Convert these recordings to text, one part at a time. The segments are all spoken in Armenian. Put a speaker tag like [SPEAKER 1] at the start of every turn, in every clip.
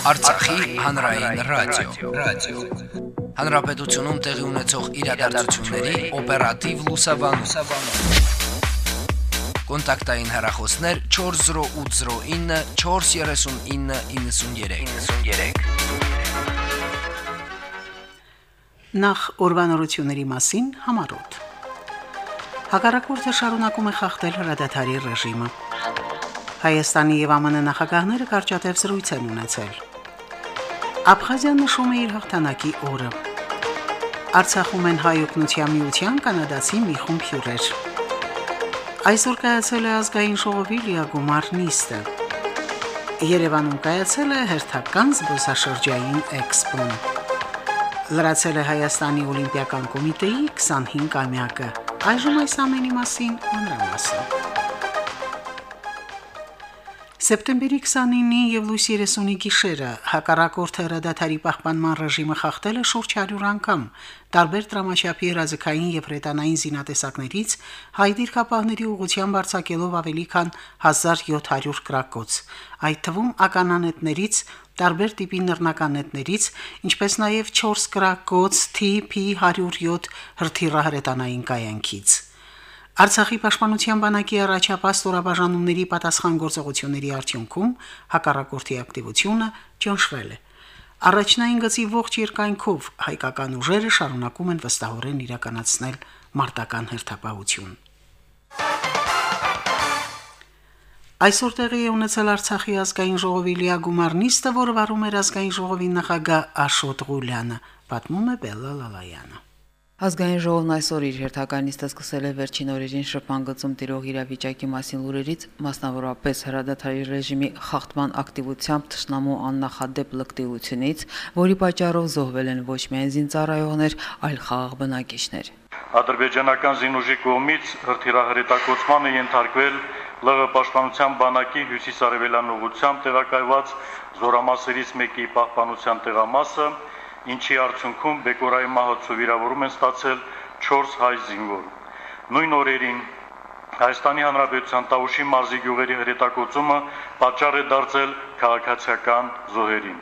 [SPEAKER 1] Արցախի հանրային ռադիո, ռադիո։ Հանրապետությունում տեղի ունեցող իրադարձությունների օպերատիվ լուսաբանում։ Կոնտակտային հեռախոսներ 40809 43993։ 93։
[SPEAKER 2] Նախ ուրվանորությունների մասին համարոտ։ Հակառակորդը շարունակում է խախտել հրադադարի ռեժիմը։ Հայաստանի եւ ԱՄՆ նախագահները կարճատև զրույց են ունեցել։ Աբխազիան նշում է իր հաղթանակի օրը։ Արցախում են հայօգնության միության կանադացի մի խումբ հյուրեր։ Այսօր կայացել է ազգային ժողովի լիագումար նիստը։ Երևանում կայացել է հերթական զբոսաշրջային էքսպոն։ Լրացել է Հայաստանի օլիմպիական կոմիտեի 25-ամյակը։ Այժմ այս ամենի մասին մանրամասն։ Սեպտեմբերի 29-ի եւ լույս 30-ի գիշերը հակառակորդ հրադադարի պահպանման ռեժիմը խախտել է շուրջ 100 անգամ տարբեր դրամաչափի հրաձգային եւ հրետանային զինատեսակներից հայ դիրքապահների ուղղությամբ արձակելով ավելի քան 1700 գրակոց այդ թվում ականանետներից տարբեր տիպի նռնականետներից ինչպես նաեւ 4 գրակոց TP 107 հրթիռահրետանային կայանքից Արցախի պաշտպանության բանակի առաջապահ ստորաբաժանումների պատասխան գործողությունների արդյունքում հակառակորդի ակտիվությունը ճնշվել է։ Առաջնային գծի ողջ երկայնքով հայկական ուժերը շարունակում են վստահորեն իրականացնել մարտական հերթապահություն։ Այսօր տեղի է ունեցել Արցախի ազգային ժողովի լիագումար նիստը, որը վարում էր ազգային ժողովի նախագահ Աշոտ Ղուլյանը, պատմում է Բելլա Լալայանը։
[SPEAKER 3] Ազգային ժողովն այսօր իր հերթական նիստը սկսել է վերջին օրերին շփման գծում տիրող իրավիճակի մասին լուրերից, մասնավորապես հրադադարի ռեժիմի խախտման ակտիվությամբ ճշնամու աննախադեպ լկտիությունից, որի պատճառով զոհվել են ոչ միայն զինծառայողներ, այլ խաղաղ բնակիչներ։
[SPEAKER 4] Ադրբեջանական զինուժի կողմից հրթիռահրետակոծման է ենթարկվել ԼՂ պաշտպանության բանակի հյուսիսարևելյան ուղությամբ տեղակայված զորամասերից մեկի պահպանության տեղամասը, ինչի արդյունքում Բեկորայի մահացու վիրավորում են ստացել 4 հայ զինվոր։ Նույն օրերին Հայաստանի Հանրապետության Տավուշի մարզի գյուղերի հրետակոծումը պատճառ է դարձել քաղաքացիական զոհերին։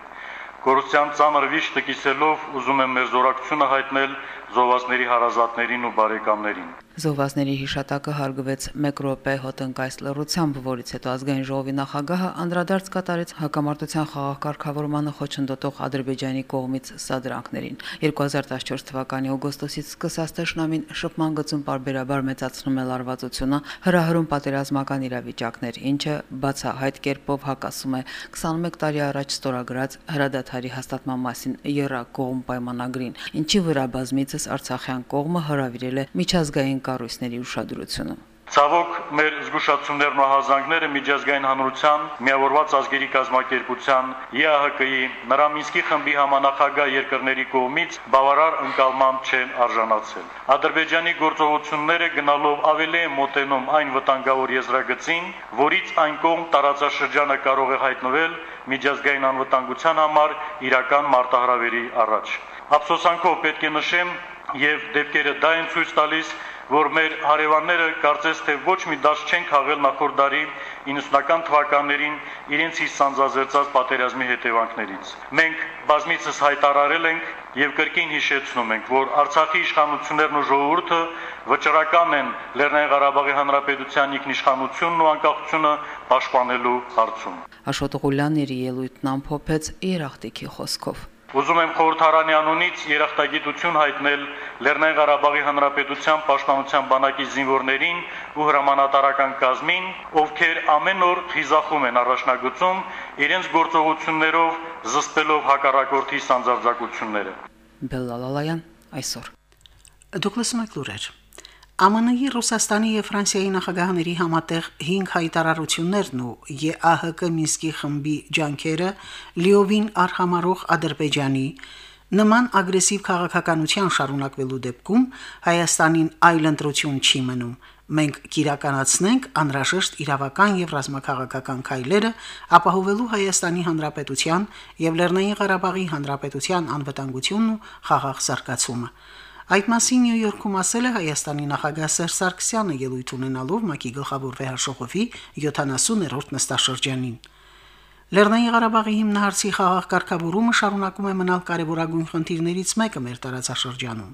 [SPEAKER 4] Կորուսյան ծանր վիշտը կիսելով ուզում եմ մեր զորակցությունը հայտնել զոհվածների հարազատներին ու բարեկամներին։
[SPEAKER 3] Զոհվածների հիշատակը հարգվեց 1 րոպե հոտնկայս լռությամբ, որից հետո ազգային ժողովի նախագահը անդրադարձ կատարեց հակամարտության խաղաղ կարգավորմանը խոչընդոտող Ադրբեջանի կողմից սադրանքներին։ 2014 թվականի օգոստոսից սկսած տշնամին շփման գծում բարբերաբար մեծացնում է լարվածությունը, հրահրում պատերազմական իրավիճակներ, ինչը բացահայտ կերպով հակասում է 21 տարի առաջ ստորագրած հրադադարի հաստատման մասին երակողմ պայմանագրին, ինչի վրա բազմիցս Արցախյան կողմը հրավիրել է միջազգային կառույցների ուշադրությունը։
[SPEAKER 4] Ցավոք մեր զգուշացումներն ու հազանգները միջազգային հանրության միավորված ազգերի կազմակերպության ԵԱՀԿ-ի նրա Մինսկի խմբի համանախագահ երկրների կողմից բավարար ընկալման չեն արժանացել։ Ադրբեջանի գործողությունները գնալով ավելի է մոտենում այն վտանգավոր եզրագծին, որից այն կողմ տարածաշրջանը կարող է հայտնվել միջազգային անվտանգության համար իրական մարտահրավերի առաջ։ Ափսոսանքով պետք է նշեմ եւ դեպքերը դա են ցույց տալիս, որ մեր հարևանները կարծես թե ոչ մի դաշ չեն քաղել նախորդ դարի 90-ական թվականներին իրենց իսկ սանձազերծած պատերազմի հետևանքներից։ Մենք բազմիցս հայտարարել ենք եւ կրկին հիշեցնում ենք, որ Արցախի իշխանություններն ու ժողովուրդը վճռական են Լեռնային Ղարաբաղի Հանրապետության ինքնիշխանությունն ու անկախությունը պաշտպանելու հարցում։
[SPEAKER 3] Աշոտ Ղուլյանն իր ելույթն ամփոփեց Երախտիկի խոսքով։
[SPEAKER 4] Ուզում եմ խորհրդարանի անունից երախտագիտություն հայտնել Լեռնային Ղարաբաղի Հանրապետության Պաշտպանության բանակի զինվորներին ու հրամանատարական կազմին, ովքեր ամեն օր խիզախում են առաջնագծում իրենց գործողություններով զսպելով հակառակորդի սանձարձակությունները։
[SPEAKER 3] Բելլալալայան այսօր
[SPEAKER 2] Դուք լսում եք լուրեր։ ԱՄՆ-ի, Ռուսաստանի եւ Ֆրանսիայի նախագահների համատեղ 5 հայտարարություններն ու ԵԱՀԿ Մինսկի խմբի ջանքերը լիովին արհամարող Ադրբեջանի նման ագրեսիվ քաղաքականության շարունակվելու դեպքում Հայաստանին այլ ընտրություն չի մնում։ Մենք կիրականացնենք անհրաժեշտ իրավական եւ ռազմաքաղաքական քայլերը ապահովելու Հայաստանի Հանրապետության եւ Լեռնային Ղարաբաղի Հանրապետության անվտանգությունն ու խաղաղ զարգացումը։ Այդ մասին Նյու Յորքում ասել է Հայաստանի նախագահ Սերժ Սարգսյանը ելույթ ունենալով ՄԱԿ-ի գլխավոր վեհաշողովի 70-րդ նստաշրջանին։ Լեռնային Ղարաբաղի հիմնահարցի խաղաղ կարգավորումը շարունակում է մնալ կարևորագույն խնդիրներից մեկը մեր տարածաշրջանում։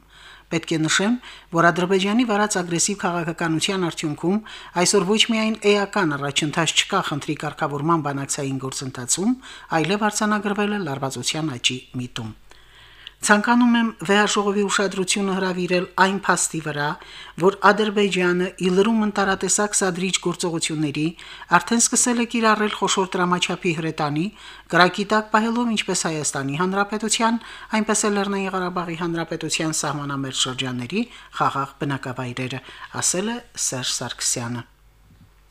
[SPEAKER 2] Պետք է նշեմ, որ Ադրբեջանի վարած ագրեսիվ քաղաքականության արդյունքում այսօր ոչ միայն էական առաջընթաց չկա խնդրի կարգավորման բանակցային գործընթացում, այլև արձանագրվել է լարվածության աճի միտում։ Ցանկանում եմ վեհաժողովի ուշադրությունը հրավիրել այն փաստի վրա, որ Ադրբեջանը իլրում ընտարատեսակ սադրիչ գործողությունների արդեն սկսել է կիրառել խոշոր դրամաչափի հրետանի, գրակիտակ պահելով ինչպես Հայաստանի Հանրապետության, այնպես էլ Լեռնային Ղարաբաղի Հանրապետության սահմանամերձ շրջանների խաղաղ բնակավայրերը, ասել է Սերժ Սարգսյանը։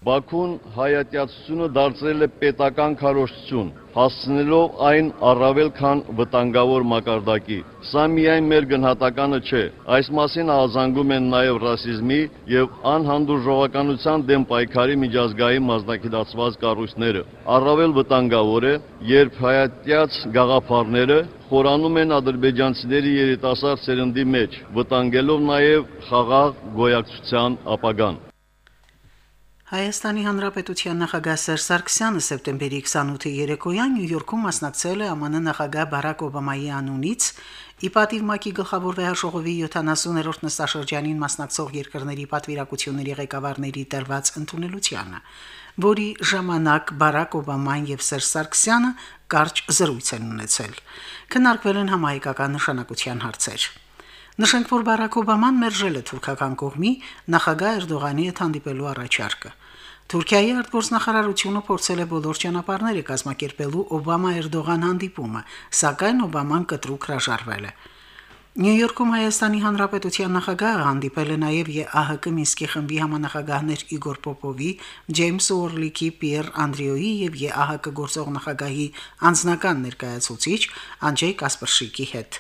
[SPEAKER 5] Բաքուն հայատյացությունը դարձրել է պետական քարոշչություն, հասցնելով այն առավել քան վտանգավոր մակարդակի։ Սա միայն մեր գնահատականը չէ, այս մասին ազանգում են նաև ռասիզմի եւ անհանդուրժողականության դեմ պայքարի միջազգային մասնակցված կառույցները։ Առավել վտանգավոր է, երբ հայատյաց գաղափարները խորանում են ադրբեջանցիների երիտասարդ սերնդի մեջ, վտանգելով նաև խաղաղ գոյակցության ապագան։
[SPEAKER 2] Հայաստանի Հանրապետության նախագահ Սերժ Սարգսյանը սեպտեմբերի 28-ի երեկոյան Նյու Յորքում մասնակցել է ԱՄՆ նախագահ Բարակ Օբամայի անունից ի պատիվ ՄԱԿ-ի գլխավոր վեհաժողովի 70-րդ նստաշրջանին մասնակցող երկրների պատվիրակությունների ղեկավարների տրված ընդունելությանը, որի ժամանակ Բարակ Օբաման եւ Սերժ Սարգսյանը կարճ զրույց են ունեցել։ Քննարկվել են համահայկական նշանակության հարցեր։ Նշենք, որ Բարակ Օբաման մերժել է թուրքական կողմի նախագահ Էրդողանի հետ հանդիպելու առաջարկը։ Թուրքիայի արտգործնախարարությունը փորձել է բոլոր ճանապարհները կազմակերպելու Օբամա-Էրդողան հանդիպումը, սակայն Օբաման կտրուկ հրաժարվել է։ Նյու Յորքում Հայաստանի Հանրապետության նախագահը հանդիպել է նաև ԵԱՀԿ Մինսկի խմբի համանախագահներ Իգոր Պոպովի, Ջեյմս Օրլիկի, Պիեր Անդրեոյի եւ ԵԱՀԿ գործող նախագահի անձնական ներկայացուցիչ Անջեյ Կասպրշիկի հետ։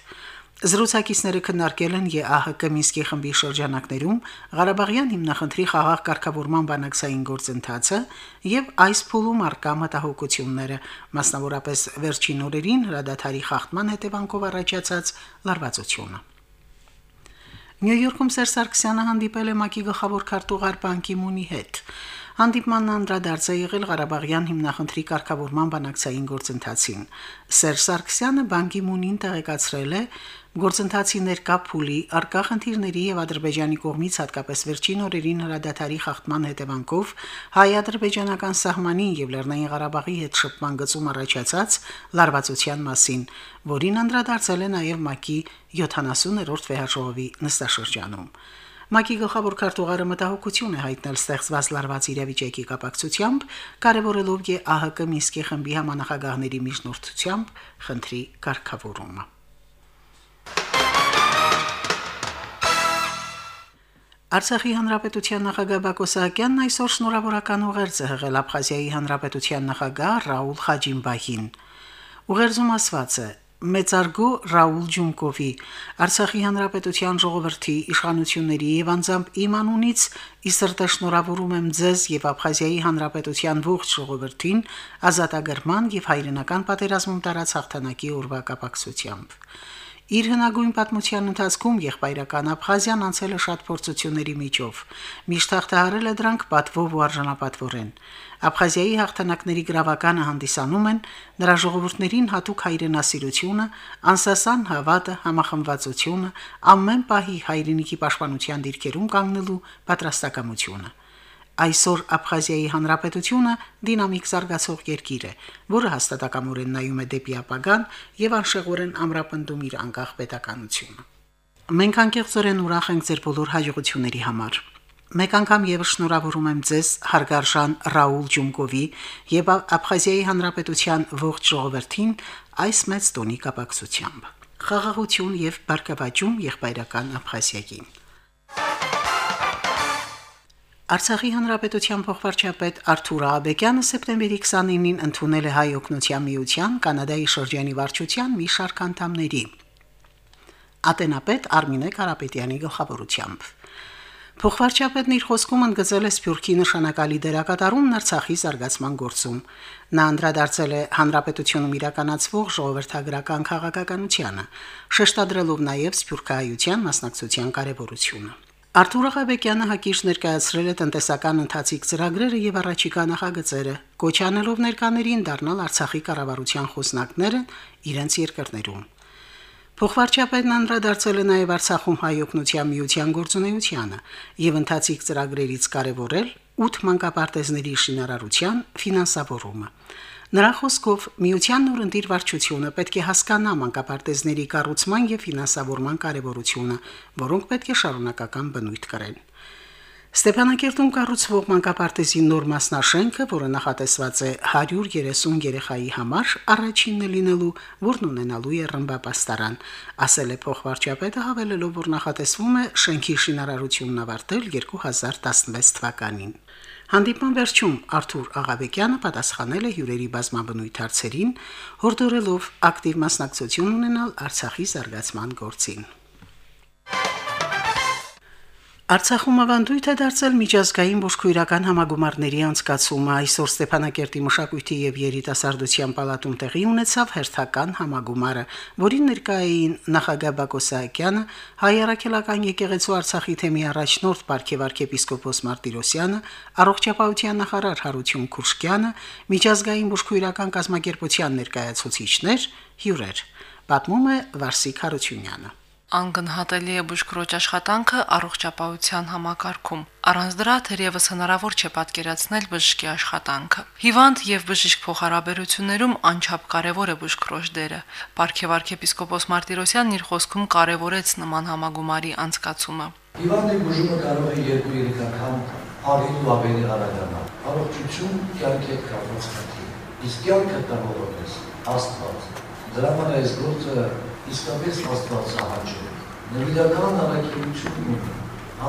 [SPEAKER 2] Զրուցակիցները քննարկել են ԵԱՀԿ Մինսկի խմբի շրջանակներում Ղարաբաղյան հիմնախնդրի խաղաղ կարգավորման բանակցային գործընթացը եւ այս փուլում արկա մտահոգությունները, մասնավորապես վերջին օրերին հրադադարի խախտման հետևանքով առաջացած լարվածությունը։ Նյու Յորքում Սեր Սարգսյանը հանդիպել է ՄԱԿ-ի գլխավոր քարտուղար Պան Կի-մունի հետ։ Հանդիպմանն անդրադարձ է եղել Ղարաբաղյան հիմնախնդրի կարգավորման բանակցային գործընթացին։ Սերժ Սարգսյանը Պան Կի-մունին տեղեկացրել է, Գործընթացի ներկա փուլի արկա խնդիրների եւ Ադրբեջանի կողմից հատկապես վերջին օրերին հրադադարի խախտման հետևանքով հայ-ադրբեջանական սահմանին եւ Լեռնային Ղարաբաղի հետ շփման գծում առաջացած լարվածության մասին, որին անդրադարձել է նաեւ ՄԱԿ-ի 70-րդ վեհաժողովի նստաշրջանում։ ՄԱԿ-ի գլխավոր քարտուղարը մտահոգություն է հայտնել ստեղծված լարված իրավիճակի կապակցությամբ, կարևորելով ԵԱՀԿ Մինսկի խմբի համանախագահների միջնորդությամբ խնդրի կարգավորումը։ Արցախի հանրապետության նախագահ Բակո Սահակյանն այսօր շնորհավորական ուղերձ է հղել Աբխազիայի հանրապետության նախագահ Ռաուլ Խաջիմբահին։ Ուղերձում ասված է. Մեծարգո Ռաուլ Ջունկովի Արցախի հանրապետության ժողովրդի իշխանությունների եւ անձամբ իմ անունից ի սրտե շնորհավորում եմ ձեզ եւ Աբխազիայի հանրապետության ողջ ժողովրդին ազատագրման եւ հայրենական պատերազմում տարած հաղթանակի օրվա կապակցությամբ։ Իր հնագույն պատմության ընթացքում եղբայրական Աբխազիան անցել է շատ փորձությունների միջով։ Միշտ հաղթահարել է դրանք պատվով ու արժանապատվորեն։ Աբխազիայի հաղթանակների գրավականը հանդիսանում են նրա ժողովուրդներին հատուկ հայրենասիրությունը, անսասան հավատը, համախմբվածությունը, ամեն պահի հայրենիքի պաշտպանության դիրքերում կանգնելու պատրաստակամությունը։ Այսօր Աբխազիայի հանրապետությունը դինամիկ զարգացող երկիր է, որը հաստատակամորեն նայում է դեպի ապագան եւ անշեղորեն ամրապնդում իր անկախ պետականությունը։ Մենք անկեղծորեն ուրախ ենք ձեր բոլոր հաջողությունների համար։ Մեկ անգամ եւս շնորհավորում եմ ձեզ հարգարժան Ռաուլ Ջունկովի եւ Աբխազիայի հանրապետության ողջ ժողովրդին այս մեծ տոնի կապակցությամբ։ Խաղաղություն եւ բարգավաճում եղբայրական Աբխազիային։ Արցախի հանրապետության փոխվարչապետ Արթուր Աբեկյանը սեպտեմբերի 29-ին ընդունել է հայ օգնության միության կանադայի շրջանի վարչության մի շարք անդամների։ Ատենապետ Արմինե Կարապետյանի գլխավորությամբ։ Փոխվարչապետն իր խոսքում ընդգծել է Սփյուռքի նշանակալի դերակատարումն Արցախի զարգացման գործում։ Նա անդրադարձել է հանրապետությունում իրականացվող ժողովրդագրական քաղաքականությանը, շեշտադրելով նաև Սփյուռքահայության մասնակցության կարևորությունը։ Արթուր Ղաբեկյանը հակիրճ ներկայացրել է տնտեսական ընթացիկ ծրագրերը եւ առաջիկա նախագծերը, կոչանելով ներկաներին դառնալ Արցախի կառավարության խոսնակները իրենց երկրներում։ Փոխվարչապետն անդրադարձել է նաև Արցախում հայօգնության միության գործունեությանը եւ ընթացիկ ծրագրերից կարևորել 8 մանկապարտեզների շինարարության ֆինանսավորումը։ Նրա խոսքով միության նորընտիր վարչությունը պետք է հասկանա մանկապարտեզների կառուցման եւ ֆինանսավորման կարեւորությունը, որոնք պետք է շարունակական բնույթ կրեն։ Ստեփանակերտում կառուցվող մանկապարտեզի նոր մասնաշենքը, որը նախատեսված է 130 երեխայի համար, առաջինն է լինելու, որն ունենալու է ռմբապաստարան, ասել է փոխվարչապետը հավելելով, որ նախատեսվում է շենքի շինարարությունն ավարտել 2016 թվականին։ Հանդիպման վերջում Արթուր Աղաբեկյանը պատասխանել է հյուրերի բազմաբնույթ հարցերին, հորդորելով ակտիվ մասնակցություն ունենալ Արցախի զարգացման գործին։ Արցախում ավանդույթ է դարձել միջազգային բուժքույրական համագումարների անցկացումը։ Այսօր Ստեփանակերտի մշակույթի եւ երիտասարդության պալատում տեղի ունեցավ հերթական համագումարը, որին ներկա էին նախագահ Բակո Սահակյանը, հայ առաքելական եկեղեցու Արցախի թեմի առաջնորդ Պարքև arczepiskopos Մարտիրոսյանը, առողջապահության նախարար Հարություն Քուրշկյանը, միջազգային բուժքույրական կազմակերպության ներկայացուցիչներ, հյուրեր։ Պատմում է Վարսիկ Հարությունյանը։
[SPEAKER 6] Անգնահատելի է բուժքրոջ աշխատանքը առողջապահության համակարգում։ Առանց դրա թերևս հնարավոր չէ պատկերացնել բժշկի աշխատանքը։ Հիվանդ եւ բժիշկ փոխհարաբերություններում անչափ կարեւոր է բուժքրոջ դերը։ Պարքև arczepiskopos Մարտիրոսյանն իր խոսքում կարեւորեց նման համագումարի անցկացումը։
[SPEAKER 7] Հիվանդի բուժումը կարող է երկու երիկական ավելի ու ավելի արագանալ։ Առողջություն կյանքի հետ կապված խնդիր։ Իսկ կյանքը տավորոց Աստված։ Դրա համար այս գործը իսկապես աստվածահաճո։ Նվիրական առաքելություն ունի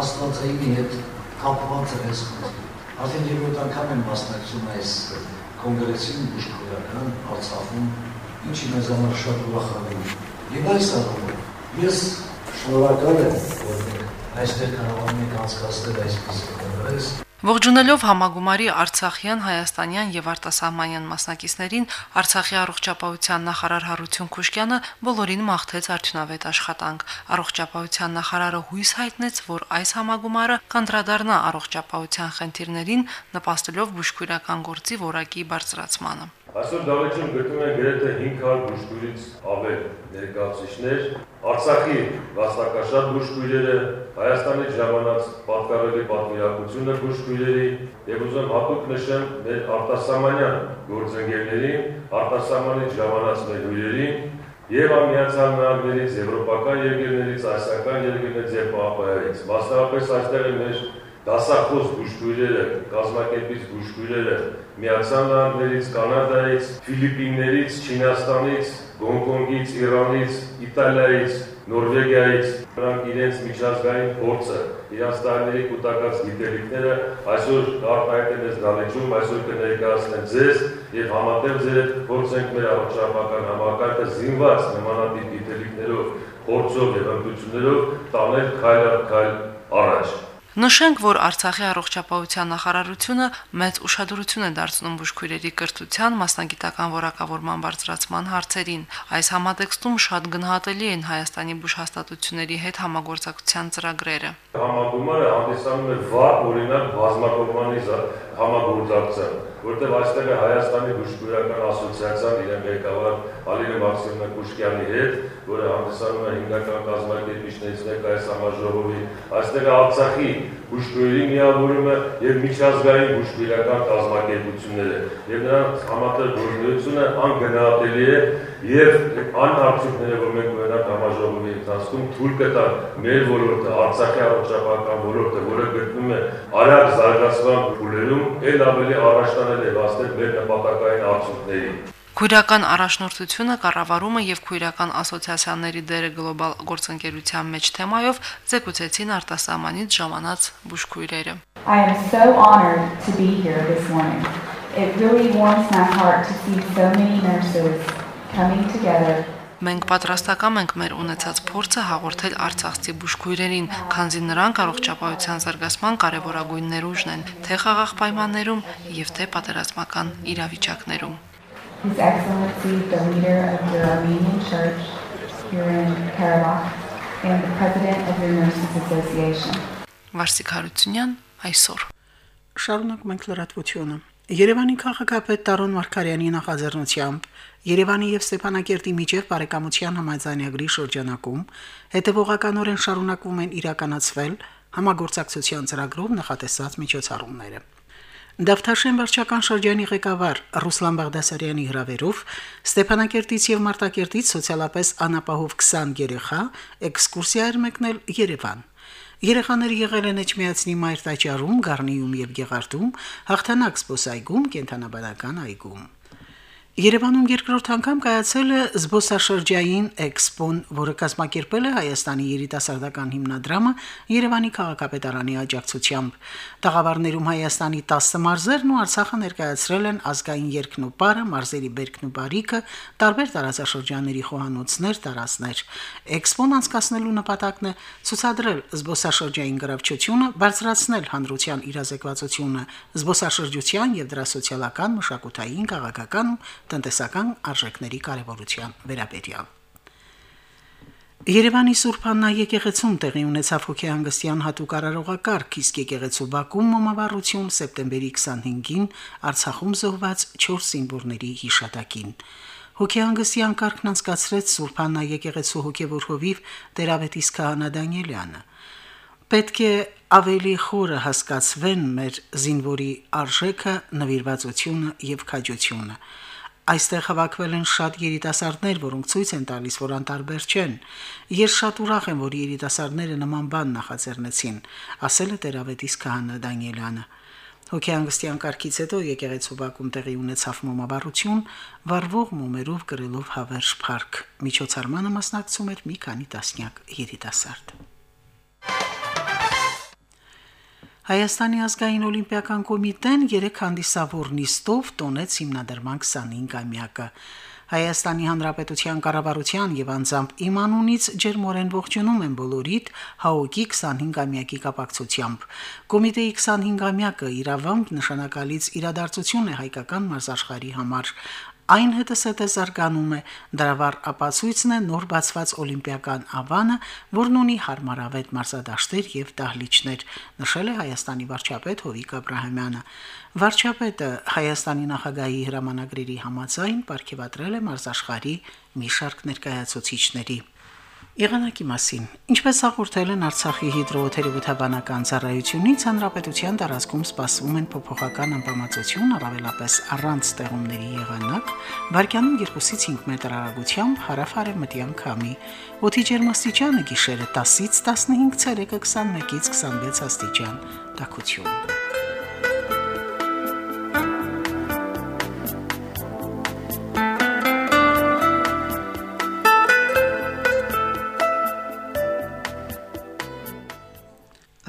[SPEAKER 7] աստվածային հետ կապված է խնդիրը։ Արդեն երկրորդ անգամ եմ մասնակցում այս կոնգրեսին բուժքորական Արցախում, ինչի մեզ համար շատ ուրախանում։ Եվ այս առումով ես շնորհակալ եմ, որ այստեղ կարողանում եք անցկացնել այսպես կոնգրես
[SPEAKER 6] Ողջունելով համագումարի Արցախյան, Հայաստանյան եւ արտասահմանյան մասնակիցներին Արցախի առողջապահության նախարար Հարություն Քուշկյանը բոլորին մաղթեց արդյունավետ աշխատանք։ Առողջապահության նախարարը հույս հայտնեց, որ այս համագումարը կանդրադառնա առողջապահության խնդիրներին, նպաստելով բուժքույրական գործի որակի բարձրացմանը։
[SPEAKER 8] Այսօր դավեճում գտնում են գրեթե 500 բուժքույրից ավել ներկայացուցիչներ, Արցախի վաստակաշատ բուժքույրերը, Հայաստանի ժամանած պատկառելի պատվիրակությունը բուժքույրերի եւ ուզում հատուկ նշեմ մեր արտասահմանյան գործընկերներին, արտասահմանից ժամանած մեր հյուրերին եւ ամիացյալ նահանգներից, եվրոպական երկրներից, ասիական երկրներից եւ ՊԱՊ-ից։ Մասնավորապես այստեղ է մեր դասախոս բուժքույրերը, կազմակերպիչ բուժքույրերը Միացյալ Նահանգներից, Կանադայից, Ֆիլիպիններից, Չինաստանից, Գոնկոնգից, Իրանից, Իտալիայից, Նորվեգիայից նրանք իրենց միջազգային փորձը, իրենց տարիների կൂട്ടակած գիտելիքները այսօր արտահայտել են դալեջում, այսօր կներկայացնեն ձեզ եւ համատեղ ձեր հետ փորձենք մեր առողջապահական համակարգը զինված նմանատիպ գիտելիքներով, փորձով եւ հմտություններով տանել քայլ առ քայլ առաջ։
[SPEAKER 6] Նշենք, որ Արցախի առողջապահության նախարարությունը մեծ ուշադրություն է դարձնում բուժքույրերի կրթության մասնագիտական որակավորման բարձրացման հարցերին։ Այս համատեքստում շատ գնահատելի են Հայաստանի բուժհաստատությունների հետ համագործակցության ծրագրերը։
[SPEAKER 8] Համագումարը հանդիսանում է վառ օրինակ բազմակողմանի համագործակցության, որտեղ այստեղ է Հայաստանի բուժքույրական ասոցիացիան իրեն ղեկավար Ալինե Մաքսիմովնա Կուշկյանի հետ, որը հանդիսանում է հիմնական կազմակերպիչներից մեկը այս համաժողովի, այստեղ է Արցախի բուժքույրի միավորումը եւ միջազգային բուժքույրական կազմակերպությունները եւ նրանց համատեղ գործունեությունը անգնահատելի է եւ այն արդյունքները որ մենք ունենանք համաժողովի ընթացքում թույլ կտան մեր ոլորտը Արցախի առողջապահական ոլորտը որը գտնվում է արագ զարգացման փուլերում ել ավելի առաջ տանել եւ հասնել մեր նպատակային արդյունքներին
[SPEAKER 6] Քույրական առաջնորդությունը, կառավարումը եւ քույրական ասոցիացիաների դերը գլոբալ գործընկերության մեջ թեմայով զեկուցեցին արտասահմանից ժամանած բուժքույրերը։
[SPEAKER 9] I am so honored to be here this morning. It really warms my heart to see so many nurses coming together
[SPEAKER 6] Մենք պատրաստական ենք մեր ունեցած փորձը հաղորդել Արցախցի բուժքույրերին, քանզի նրանք առողջապահության զարգացման կարևորագույն ներուժն են, թե խաղաղ պայմաններում եւ թե պատերազմական իրավիճակներում։
[SPEAKER 9] His Excellency, the leader of your Armenian Church here in Karabakh, and the president of your Nurses Association.
[SPEAKER 6] Վարսիկ Հարությունյան այսօր։
[SPEAKER 2] Շարունակում ենք լրատվությունը։ Երևանի քաղաքապետ Տարոն Մարկարյանի նախաձեռնությամբ Երևանի եւ Ստեփանակերտի միջև բարեկամության համաձայնագրի շրջանակում հետևողականորեն շարունակվում են իրականացվել համագործակցության ծրագրով նախատեսած միջոցառումները։ Դավթաշեն վարչական շրջանի ղեկավար Ռուսլան Բաղդասարյանի հրավերով Ստեփանակերտից եւ Մարտակերտից սոցիալապես անապահով 20 երեխա էքսկուրսիա էր մեկնել Երևան։ Երեխաները եղել են Էջմիածնի մայր տաճարում, Գառնիում եւ Գեղարդում, հաղթանակ սպոսայգում, կենթանաբանական այգում։ Երևանում երկրորդ անգամ կայացել է զբոսաշրջային էքսպոն, որը կազմակերպել է Հայաստանի երիտասարդական հիմնադրամը Երևանի քաղաքապետարանի աջակցությամբ։ Տաղավարներում Հայաստանի 10 մարզերն ու Արցախը ներկայացրել են ազգային երկն ու պարը, մարզերի բերքն ու բարիկը, տարբեր տարածաշրջանների խոհանոցներ, տարածներ։ Էքսպոն անցկացնելու նպատակն է ցուցադրել զբոսաշրջային գրավչությունը, բարձրացնել հանրության իրազեկվածությունը զբոսաշրջության եւ դրա սոցիալական, մշակութային, քաղաքական ու տնտեսական արժեքների կարևորության վերաբերյալ։ Երևանի Սուրբ Աննա եկեղեցում տեղի ունեցավ հոգեհանգստյան հատուկ արարողակարգ, իսկ եկեղեցու Բաքում մոմավառություն սեպտեմբերի 25-ին Արցախում զոհված 4 սիմվոլների հիշատակին։ Հոգեհանգստյան կարգն անցկացրեց Սուրբ Աննա եկեղեցու հոգևոր հովիվ Տերավետիս քահանա Դանիելյանը։ Պետք է ավելի խորը հասկացվեն մեր զինվորի արժեքը, նվիրվածությունը եւ քաջությունը։ Այստեղ հավաքվել են շատ երիտասարդներ, որոնք ցույց են տալիս, որ անտարբեր չեն։ Ես շատ ուրախ եմ, որ երիտասարդները նման բան նախաձեռնեցին, ասել է Տերավետիս քահանա Դանիելյանը։ Հոգեանգստյան կարգից հետո եկեղեցու բակում տեղի ունեցավ մոմաբառություն, վառվող մոմերով գրելով հավերժ փառք։ Միջոցառմանը մասնակցում էր մի քանի տասնյակ երիտասարդ։ Հայաստանի ազգային օլիմպիական կոմիտեն 3 հանդիսավոր նիստով տոնեց հիմնադրման 25-ամյակը։ Հայաստանի Հանրապետության կառավարության եւ անձամբ իմ անունից ջերմորեն ողջունում եմ բոլորիդ ՀԱՕԿ-ի 25-ամյակի կապակցությամբ։ Կոմիտեի 25-ամյակը իրավամբ նշանակալից իրադարձություն է հայկական մարզաշխարի համար։ Այն հետսետե զարգանում է, դրավար ապացույցն է նոր բացված օլիմպիական ավանը, որն ունի հարմարավետ մարզադաշտեր եւ դահլիճներ, նշել է Հայաստանի վարչապետ Հովիկ Աբ รา համյանը։ Վարչապետը Հայաստանի նախագահի հրամանագրերի համաձայն ապարգևատրել է մարզաշխարի մի շարք ներկայացուցիչների։ Եղանակի մասին։ Ինչպես հաղորդել են Արցախի հիդրոթերապևտաբանական ծառայությունից, հանրապետության տարածքում սպասվում են փոփոխական ամպամածություն, առավելապես առանց ստեղումների եղանակ, վարկյանում 2-ից 5 մետր հեռագությամբ հարավ-արևմտյան քամի։ Օդի ջերմաստիճանը գիշերը 10-ից 15 ցելսիուսը 21-ից 26 աստիճան։ Տաքություն։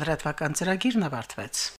[SPEAKER 2] լրատվական ծրագիրն ավարտվեց։